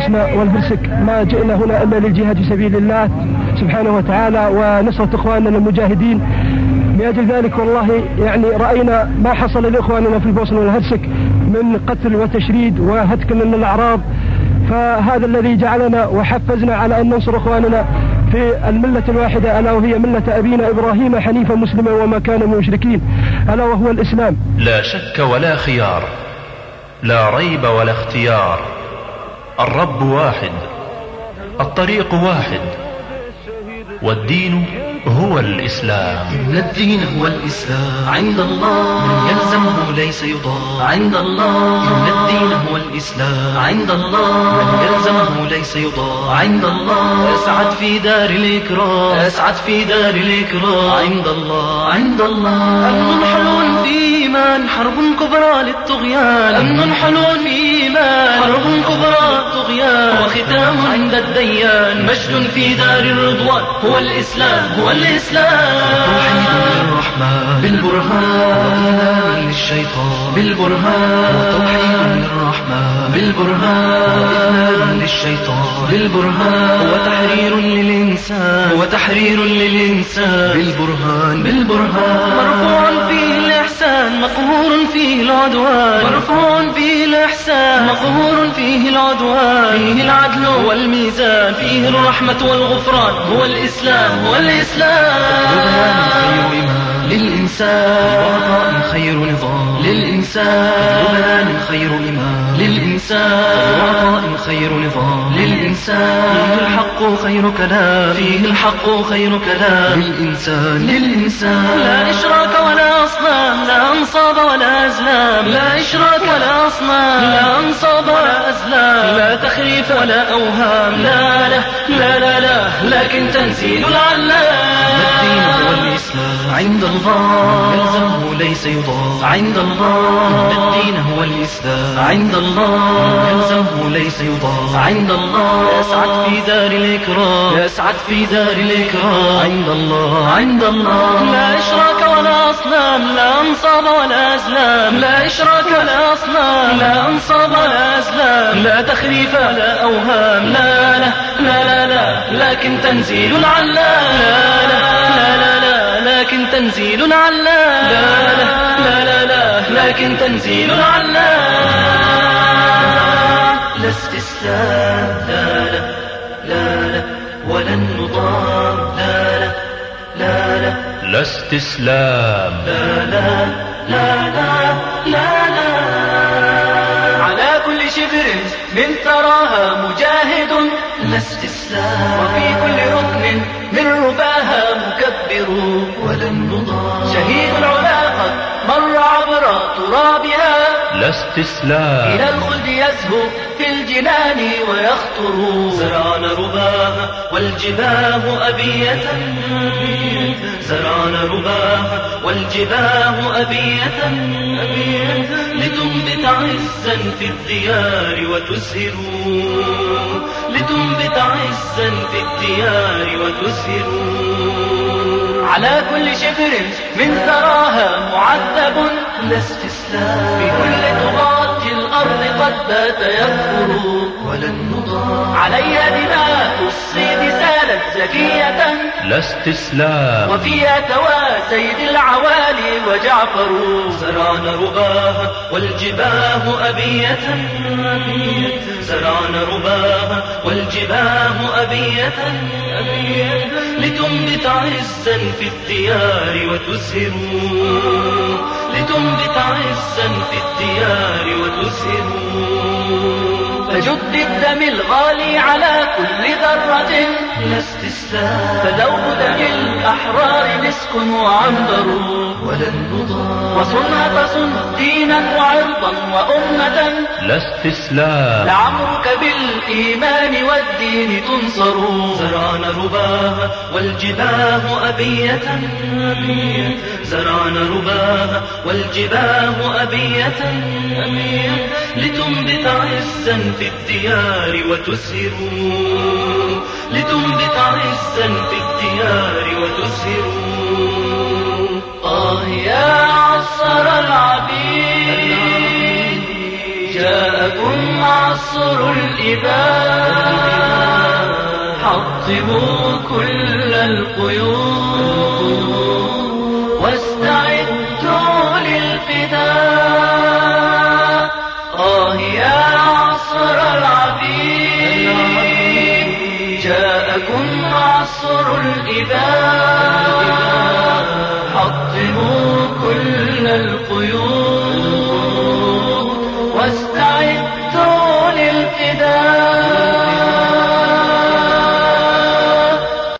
البوسنة والهرسك ما جئنا هنا إلا للجهاد في سبيل الله سبحانه وتعالى ونصرة إخواننا المجاهدين. لأجل ذلك والله يعني رأينا ما حصل لإخواننا في البوسنة والهرسك من قتل وتشريد وهتك للأعراض فهذا الذي جعلنا وحفزنا على أن ننصر إخواننا في الملة الواحدة ألا وهي ملة أبينا إبراهيم حنيفا مسلما وما كان من المشركين ألا وهو الإسلام. لا شك ولا خيار لا ريب ولا اختيار. الرب واحد الطريق واحد والدين هو الإسلام. إن الدين هو الإسلام. عند الله. من يلزمه ليس يضام عند الله. إن الدين هو الإسلام. عند الله. من يلزمه ليس يضام عند الله. أسعد في دار الإكرام. أسعد في دار الإكرام. عند الله. عند الله. أمن حلول في إيمان حرب كبرى للطغيان. أمن حلول في إيمان حرب كبرى للطغيان وختام عند الديان. مجد في دار الرضوان. هو الإسلام هو الإسلام. توحيد للرحمن. بالبرهان. للشيطان. بالبرهان. توحيد للرحمن. بالبرهان. للشيطان. بالبرهان. هو تحرير للإنسان. هو تحرير للإنسان. بالبرهان. بالبرهان. مرفوع فيه الإحسان. مقهور فيه العدوان. مرفوع فيه الإحسان. مقهور فيه العدوان فيه العدل والميزان فيه الرحمة والغفران هو الإسلام هو الإسلام. للإنسان وعطاء خير نظام. للإنسان بيان خير إمام للإنسان وعطاء خير نظام. للإنسان فيه الحق خير كلام. فيه الحق خير كلام. للإنسان. للإنسان. لا إشراك ولا أصنام. لا أنصاب ولا أزلام. لا إشراك ولا أصنام. لا أنصاب ولا أزلام. لا تخريف ولا أوهام. لا لا لا لا لا. لكن تنزيل العلام. الدين هو الإسلام. عند الله. يلزمه ليس يضام عند الله. الدين هو الإسلام. عند الله. يلزمه ليس يضام. عند الله. يسعد في دار الإكرام. يسعد في دار الإكرام. عند الله. عند الله. لا إشراك ولا أصنام. لا أنصاب ولا أزلام. لا إشراك ولا أصنام. لا أنصاب ولا أزلام. لا تخريف ولا أوهام. لا لا لا لا. لا لكن تنزيل العلام. لا لا لا لا لا لكن تنزيل العلام لا لا لا لا لا لكن تنزيل العلام لا استسلام لا لا لا لا ولن نضام لا لا لا لا لا استسلام لا لا لا لا لا لا على كل شبر من ثراها مجاهد لا استسلام استسلام إلى الخلد يزهو في الجنان ويخطر. زرعنا رباها والجباه أبية. زرعنا رباها والجباه أبية. لتنبت عزا في الديار وتزهروا لتنبت عزا في الديار وتزهروا على كل شبر من ثراها معذب لا استسلام. في كل طغاة الأرض قد بات يكفر ولن نضام. عليها دماء لا استسلام وفيها توى سيد العوالي وجعفر زرعنا رباها والجباه أبية. زرعنا رباها والجباه أبية. لتنبت عزا في الديار وتزهروا لتنبت عزا في الديار وتزهروا فجد الدم الغالي على كل ذرة. لا استسلام فذوب دم الأحرار مسك وعنبر. ولن نضام وصنها تصن دينا وعرضا وأمة. لا استسلام لعمرك بالإيمان والدين تنصر. زرعنا رباها والجباه أبية. زرعنا رباها والجباه أبية. لتنبت عزا في الديار وتزهروا لتنبت عزا في الديار وتزهروا آه يا عصر العبيد جاءكم عصر الإباء حطموا كل القيود. يا عصر العبيد جاءكم عصر الإباء